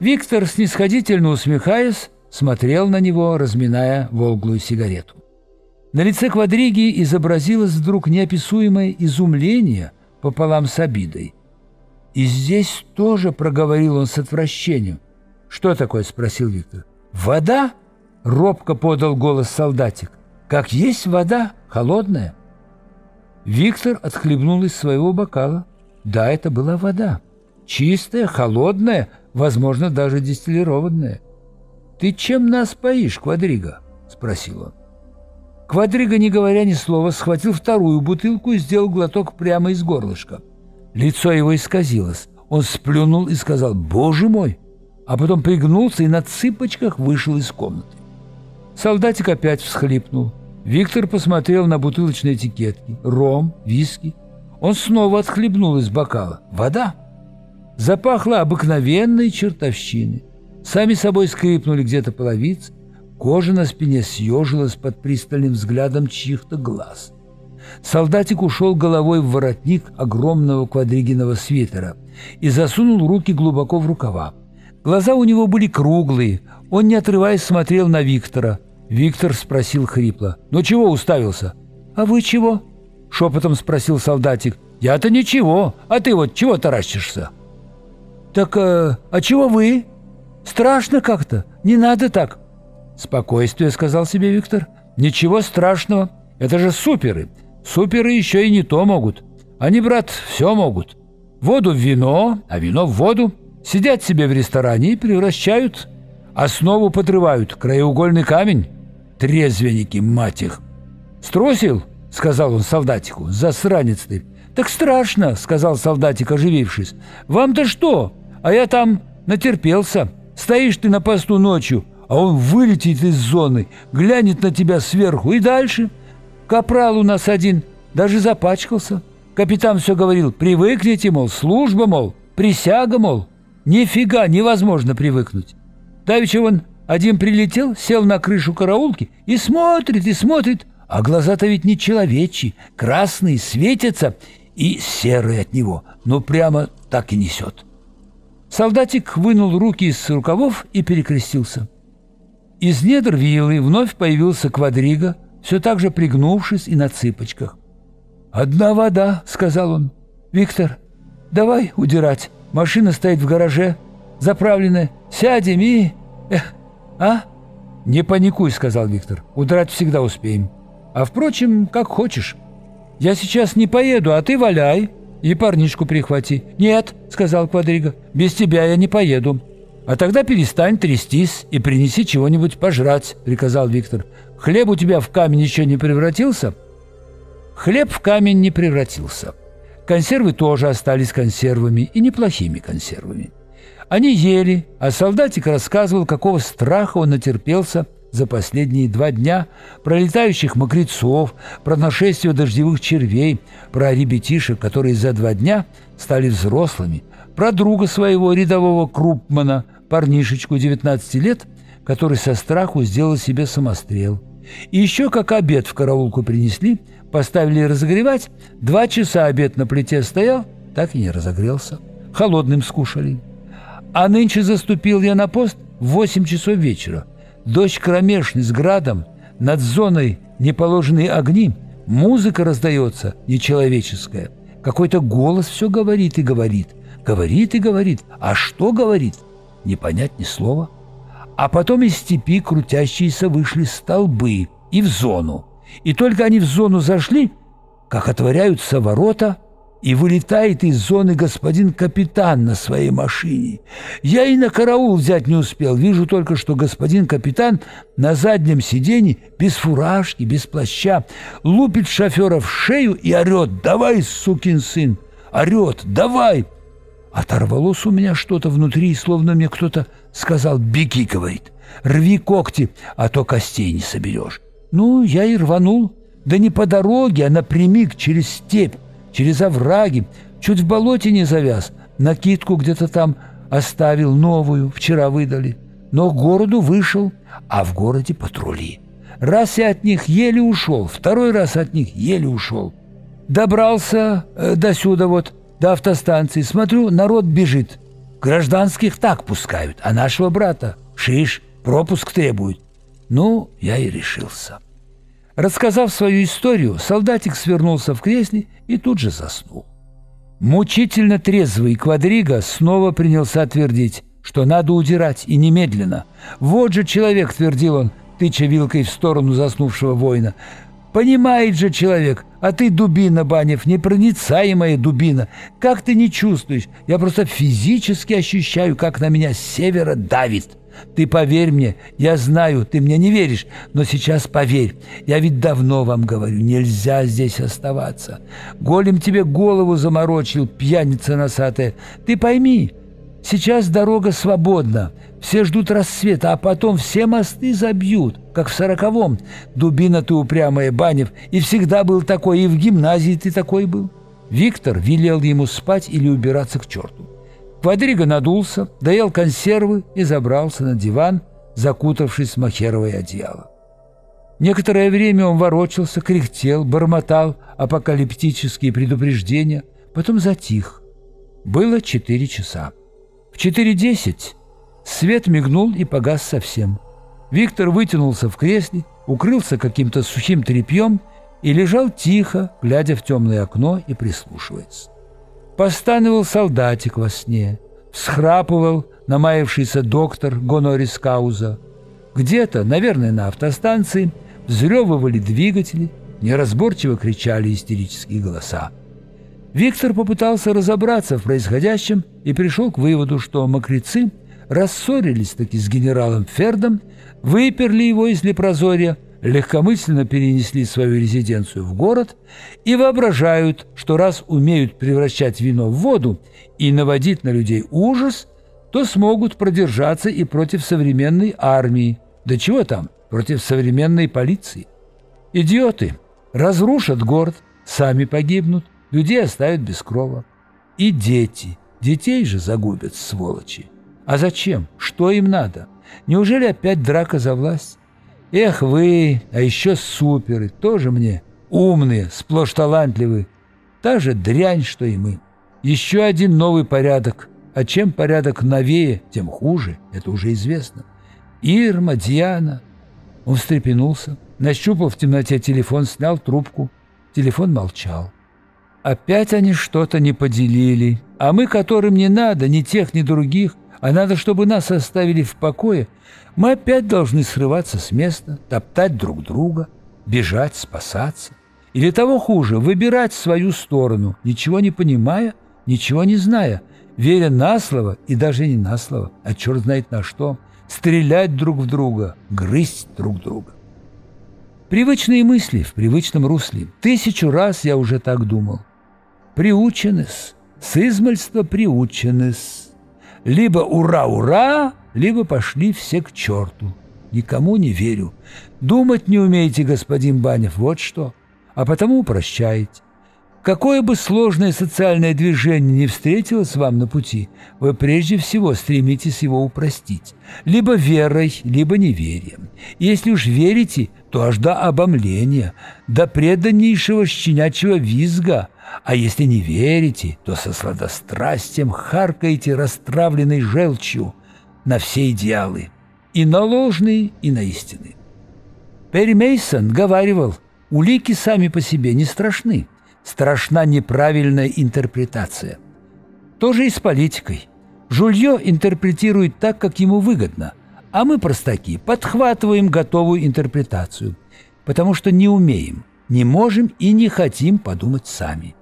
Виктор, снисходительно усмехаясь, смотрел на него, разминая волглую сигарету. На лице Квадриги изобразилось вдруг неописуемое изумление пополам с обидой. «И здесь тоже», — проговорил он с отвращением. «Что такое?» — спросил Виктор. «Вода?» — робко подал голос солдатик. «Как есть вода, холодная». Виктор отхлебнул из своего бокала. Да, это была вода. Чистая, холодная, возможно, даже дистиллированная. «Ты чем нас поишь, Квадрига?» — спросил он. Квадрига, не говоря ни слова, схватил вторую бутылку и сделал глоток прямо из горлышка. Лицо его исказилось. Он сплюнул и сказал «Боже мой!», а потом пригнулся и на цыпочках вышел из комнаты. Солдатик опять всхлипнул. Виктор посмотрел на бутылочные этикетки. Ром, виски. Он снова отхлебнул из бокала. Вода. Запахло обыкновенной чертовщиной. Сами собой скрипнули где-то половицы. Кожа на спине съежилась под пристальным взглядом чьих-то глаз. Солдатик ушел головой в воротник огромного квадригиного свитера и засунул руки глубоко в рукава. Глаза у него были круглые, он, не отрываясь, смотрел на Виктора. Виктор спросил хрипло. «Ну чего уставился?» «А вы чего?» Шепотом спросил солдатик. «Я-то ничего, а ты вот чего таращишься?» «Так, э, а чего вы?» «Страшно как-то, не надо так». «Спокойствие», — сказал себе Виктор. «Ничего страшного, это же суперы. Суперы еще и не то могут. Они, брат, все могут. Воду в вино, а вино в воду. Сидят себе в ресторане и превращают. Основу подрывают, краеугольный камень. Трезвенники, мать их. «Струсил?» — сказал он солдатику. «Засранец ты!» «Так страшно!» — сказал солдатик, оживившись. «Вам-то что? А я там натерпелся. Стоишь ты на посту ночью, а он вылетит из зоны, глянет на тебя сверху и дальше. Капрал у нас один даже запачкался. Капитан все говорил, привыкните, мол, служба, мол, присяга, мол. Нифига невозможно привыкнуть. Давеча он один прилетел, сел на крышу караулки и смотрит, и смотрит, а глаза-то ведь не человечьи, красные, светятся и серые от него, но прямо так и несет. Солдатик вынул руки из рукавов и перекрестился. Из недр виллы вновь появился квадрига, все так же пригнувшись и на цыпочках. «Одна вода», — сказал он. «Виктор, давай удирать. Машина стоит в гараже, заправленная. Сядем и... Эх, а?» «Не паникуй», — сказал Виктор. «Удрать всегда успеем. А впрочем, как хочешь. Я сейчас не поеду, а ты валяй и парнишку прихвати». «Нет», — сказал Квадрига, — «без тебя я не поеду». «А тогда перестань трястись и принеси чего-нибудь пожрать», — приказал Виктор. «Хлеб у тебя в камень еще не превратился?» Хлеб в камень не превратился. Консервы тоже остались консервами и неплохими консервами. Они ели, а солдатик рассказывал, какого страха он натерпелся за последние два дня, про летающих мокрецов, про нашествие дождевых червей, про ребятишек, которые за два дня стали взрослыми, про друга своего рядового Крупмана, парнишечку 19 лет, который со страху сделал себе самострел. И еще как обед в караулку принесли, поставили разогревать, два часа обед на плите стоял, так и не разогрелся. Холодным скушали. А нынче заступил я на пост в 8 часов вечера. Дождь кромешный с градом, над зоной неположенные огни, музыка раздается нечеловеческая. Какой-то голос все говорит и говорит, говорит и говорит. А что говорит? не понять ни слова. А потом из степи крутящиеся вышли столбы и в зону. И только они в зону зашли, как отворяются ворота, и вылетает из зоны господин капитан на своей машине. Я и на караул взять не успел. Вижу только, что господин капитан на заднем сиденье, без фуражки, без плаща, лупит шофера в шею и орет «Давай, сукин сын!» Орет «Давай!» Оторвалось у меня что-то внутри, словно мне кто-то сказал «Беги», «рви когти, а то костей не соберешь». Ну, я и рванул, да не по дороге, а напрямик через степь, через овраги, чуть в болоте не завяз, накидку где-то там оставил новую, вчера выдали. Но к городу вышел, а в городе патрули. Раз я от них еле ушел, второй раз от них еле ушел. Добрался э, до сюда вот, до автостанции. Смотрю, народ бежит. Гражданских так пускают, а нашего брата шиш, пропуск требуют. Ну, я и решился. Рассказав свою историю, солдатик свернулся в кресле и тут же заснул. Мучительно трезвый квадрига снова принялся твердить, что надо удирать, и немедленно. «Вот же человек», — твердил он, тыча вилкой в сторону заснувшего воина. «Понимает же человек, а ты, дубина, Банев, непроницаемая дубина. Как ты не чувствуешь? Я просто физически ощущаю, как на меня с севера давит». Ты поверь мне, я знаю, ты мне не веришь, но сейчас поверь. Я ведь давно вам говорю, нельзя здесь оставаться. Голем тебе голову заморочил, пьяница носатая. Ты пойми, сейчас дорога свободна. Все ждут рассвета, а потом все мосты забьют, как в сороковом. Дубина ты упрямая, Банев, и всегда был такой, и в гимназии ты такой был. Виктор велел ему спать или убираться к черту. Квадриго надулся, доел консервы и забрался на диван, закутавшись в махеровое одеяло. Некоторое время он ворочался, кряхтел, бормотал апокалиптические предупреждения, потом затих. Было четыре часа. В четыре десять свет мигнул и погас совсем. Виктор вытянулся в кресле, укрылся каким-то сухим тряпьем и лежал тихо, глядя в темное окно и прислушиваясь. Постанывал солдатик во сне, схрапывал намаявшийся доктор Гонорис Кауза. Где-то, наверное, на автостанции, взрёвывали двигатели, неразборчиво кричали истерические голоса. Виктор попытался разобраться в происходящем и пришел к выводу, что мокрецы рассорились-таки с генералом Фердом, выперли его из Лепрозорья легкомысленно перенесли свою резиденцию в город и воображают, что раз умеют превращать вино в воду и наводить на людей ужас, то смогут продержаться и против современной армии. Да чего там, против современной полиции. Идиоты разрушат город, сами погибнут, людей оставят без крова. И дети, детей же загубят, сволочи. А зачем? Что им надо? Неужели опять драка за власть? Эх вы, а еще суперы, тоже мне умные, сплошь талантливые. Та же дрянь, что и мы. Еще один новый порядок. А чем порядок новее, тем хуже, это уже известно. Ирма, Диана. Он встрепенулся, нащупал в темноте телефон, снял трубку. Телефон молчал. Опять они что-то не поделили. А мы, которым не надо, ни тех, ни других, а надо, чтобы нас оставили в покое, мы опять должны срываться с места, топтать друг друга, бежать, спасаться. Или того хуже, выбирать свою сторону, ничего не понимая, ничего не зная, веря на слово и даже не на слово, а черт знает на что, стрелять друг в друга, грызть друг друга. Привычные мысли в привычном русле. Тысячу раз я уже так думал. Приучены-с, с измальства приучены-с. Либо ура-ура, либо пошли все к черту. Никому не верю. Думать не умеете, господин Банев, вот что. А потому прощаете. Какое бы сложное социальное движение не встретилось вам на пути, вы прежде всего стремитесь его упростить. Либо верой, либо неверием. Если уж верите, то аж до обомления, до преданнейшего щенячьего визга – а если не верите, то со сладострастием харкаете растравленной желчью на все идеалы, и на ложные, и на истины. Перри Мейсон говаривал, улики сами по себе не страшны, страшна неправильная интерпретация. То же и с политикой. Жулье интерпретирует так, как ему выгодно, а мы, простаки, подхватываем готовую интерпретацию, потому что не умеем, не можем и не хотим подумать сами.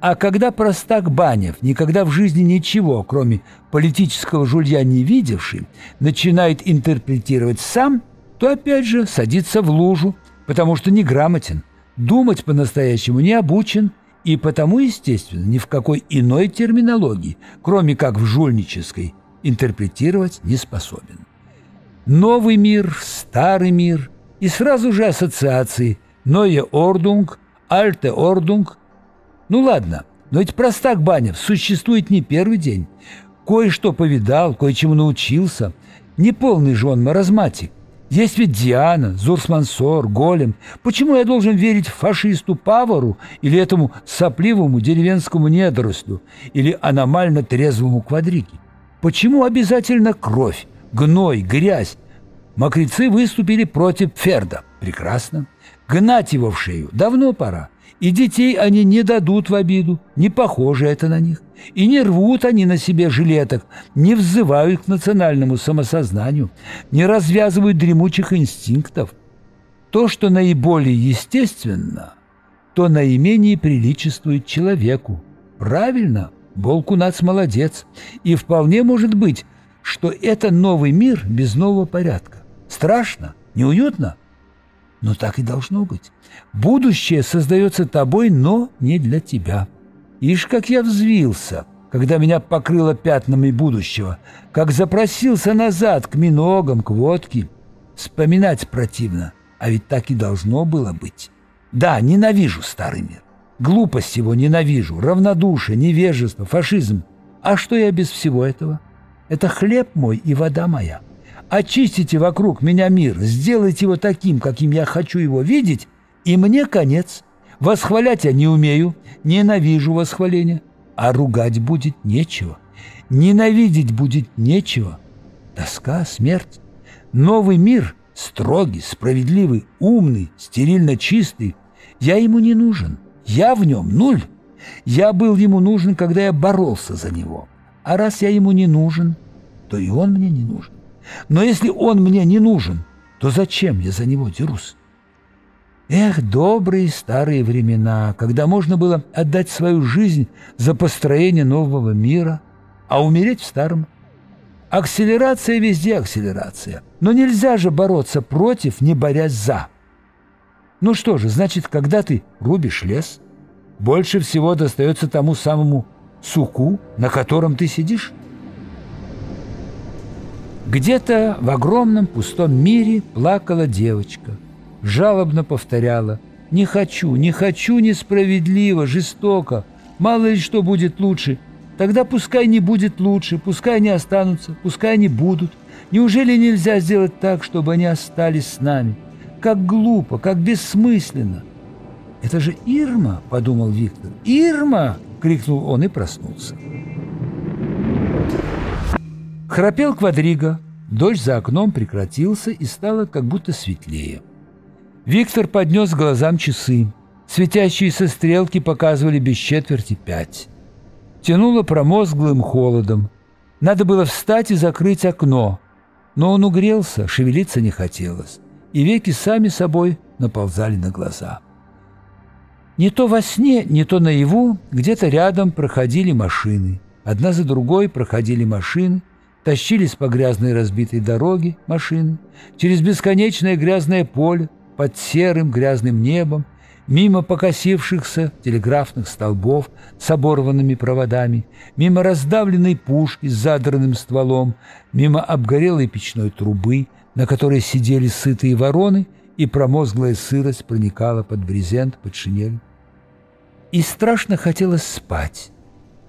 А когда простак Банев, никогда в жизни ничего, кроме политического жулья не видевший, начинает интерпретировать сам, то опять же садится в лужу, потому что неграмотен, думать по-настоящему не обучен и потому, естественно, ни в какой иной терминологии, кроме как в жульнической, интерпретировать не способен. Новый мир, старый мир и сразу же ассоциации «Neue Ordnung», «Alte Ordnung», ну ладно, но ведь простак Банев существует не первый день. Кое-что повидал, кое-чему научился. Не полный же он маразматик. Есть ведь Диана, Зурзмансор, Голем. Почему я должен верить фашисту Павару или этому сопливому деревенскому недорослю или аномально трезвому квадрике? Почему обязательно кровь, гной, грязь? Мокрецы выступили против Ферда. Прекрасно. Гнать его в шею давно пора. И детей они не дадут в обиду, не похоже это на них. И не рвут они на себе жилеток, не взывают к национальному самосознанию, не развязывают дремучих инстинктов. То, что наиболее естественно, то наименее приличествует человеку. Правильно, Болкунац молодец. И вполне может быть, что это новый мир без нового порядка. Страшно? Неуютно? Но так и должно быть. Будущее создается тобой, но не для тебя. Ишь, как я взвился, когда меня покрыло пятнами будущего, как запросился назад к миногам, к водке. Вспоминать противно, а ведь так и должно было быть. Да, ненавижу старый мир. Глупость его ненавижу, равнодушие, невежество, фашизм. А что я без всего этого? Это хлеб мой и вода моя. Очистите вокруг меня мир, сделайте его таким, каким я хочу его видеть, и мне конец. Восхвалять я не умею, ненавижу восхваления, а ругать будет нечего. Ненавидеть будет нечего. Тоска, смерть. Новый мир, строгий, справедливый, умный, стерильно чистый, я ему не нужен. Я в нем нуль. Я был ему нужен, когда я боролся за него. А раз я ему не нужен, то и он мне не нужен. Но если он мне не нужен, то зачем я за него дерусь? Эх, добрые старые времена, когда можно было отдать свою жизнь за построение нового мира, а умереть в старом. Акселерация везде акселерация. Но нельзя же бороться против, не борясь за. Ну что же, значит, когда ты рубишь лес, больше всего достается тому самому суку, на котором ты сидишь? Где-то в огромном пустом мире плакала девочка, жалобно повторяла «Не хочу, не хочу несправедливо, жестоко, мало ли что будет лучше, тогда пускай не будет лучше, пускай они останутся, пускай они будут. Неужели нельзя сделать так, чтобы они остались с нами? Как глупо, как бессмысленно!» «Это же Ирма!» – подумал Виктор. «Ирма!» – крикнул он и проснулся. Храпел квадрига, дождь за окном прекратился и стало как будто светлее. Виктор поднес глазам часы. Светящиеся стрелки показывали без четверти пять. Тянуло промозглым холодом. Надо было встать и закрыть окно. Но он угрелся, шевелиться не хотелось, и веки сами собой наползали на глаза. Не то во сне, не то наяву где-то рядом проходили машины. Одна за другой проходили машины, тащились по грязной разбитой дороге машины, через бесконечное грязное поле, под серым грязным небом, мимо покосившихся телеграфных столбов с оборванными проводами, мимо раздавленной пушки с задранным стволом, мимо обгорелой печной трубы, на которой сидели сытые вороны, и промозглая сырость проникала под брезент, под шинель. И страшно хотелось спать.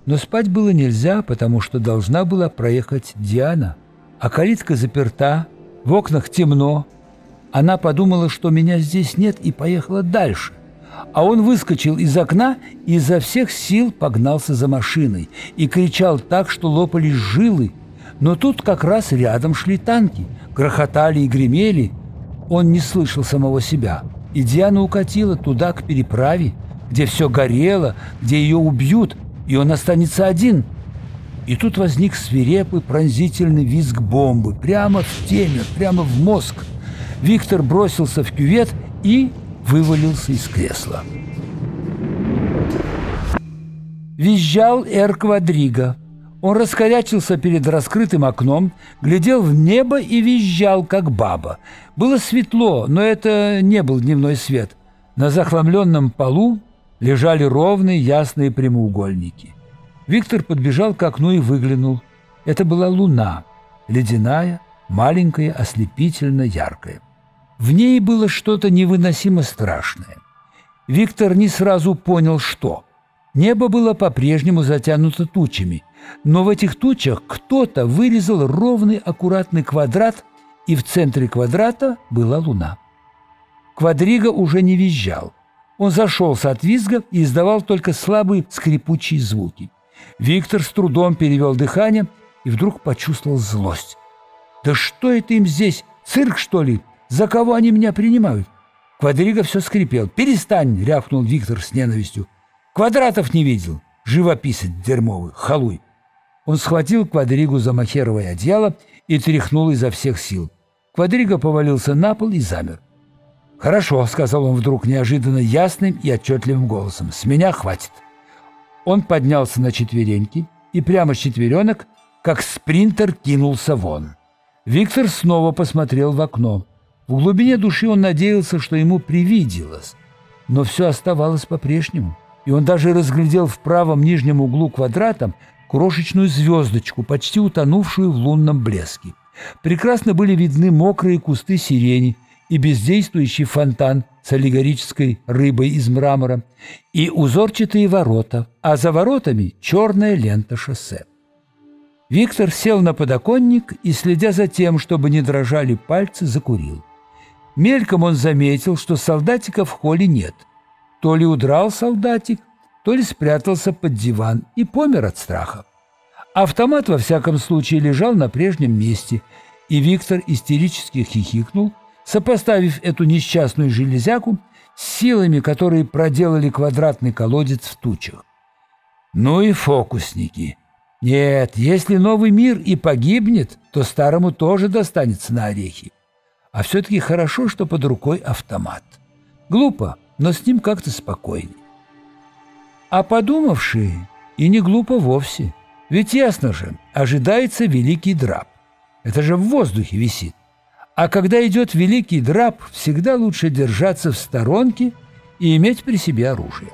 Но спать было нельзя, потому что должна была проехать Диана, а калитка заперта, в окнах темно. Она подумала, что меня здесь нет, и поехала дальше. А он выскочил из окна и изо всех сил погнался за машиной и кричал так, что лопались жилы. Но тут как раз рядом шли танки, грохотали и гремели. Он не слышал самого себя. И Диана укатила туда, к переправе, где все горело, где ее убьют, и он останется один. И тут возник свирепый пронзительный визг бомбы, прямо в теме, прямо в мозг. Виктор бросился в кювет и вывалился из кресла. Визжал Эр Квадриго. Он раскорячился перед раскрытым окном, глядел в небо и визжал, как баба. Было светло, но это не был дневной свет. На захламленном полу лежали ровные ясные прямоугольники. Виктор подбежал к окну и выглянул. Это была луна, ледяная, маленькая, ослепительно яркая. В ней было что-то невыносимо страшное. Виктор не сразу понял, что. Небо было по-прежнему затянуто тучами, но в этих тучах кто-то вырезал ровный аккуратный квадрат, и в центре квадрата была луна. Квадрига уже не визжал. Он зашелся от визга и издавал только слабые скрипучие звуки. Виктор с трудом перевел дыхание и вдруг почувствовал злость. «Да что это им здесь? Цирк, что ли? За кого они меня принимают?» Квадриго все скрипел. «Перестань!» — рявкнул Виктор с ненавистью. «Квадратов не видел! Живописец дерьмовый, халуй!» Он схватил Квадригу за махеровое одеяло и тряхнул изо всех сил. Квадриго повалился на пол и замер. «Хорошо», — сказал он вдруг неожиданно ясным и отчетливым голосом. «С меня хватит». Он поднялся на четвереньки и прямо с четверенок, как спринтер, кинулся вон. Виктор снова посмотрел в окно. В глубине души он надеялся, что ему привиделось, но все оставалось по-прежнему, и он даже разглядел в правом нижнем углу квадрата крошечную звездочку, почти утонувшую в лунном блеске. Прекрасно были видны мокрые кусты сирени и бездействующий фонтан с аллегорической рыбой из мрамора, и узорчатые ворота, а за воротами черная лента шоссе. Виктор сел на подоконник и, следя за тем, чтобы не дрожали пальцы, закурил. Мельком он заметил, что солдатика в холле нет. То ли удрал солдатик, то ли спрятался под диван и помер от страха. Автомат, во всяком случае, лежал на прежнем месте, и Виктор истерически хихикнул, сопоставив эту несчастную железяку с силами, которые проделали квадратный колодец в тучах. Ну и фокусники. Нет, если новый мир и погибнет, то старому тоже достанется на орехи. А все-таки хорошо, что под рукой автомат. Глупо, но с ним как-то спокойней. А подумавшие и не глупо вовсе. Ведь ясно же, ожидается великий драп. Это же в воздухе висит. А когда идет великий драп, всегда лучше держаться в сторонке и иметь при себе оружие.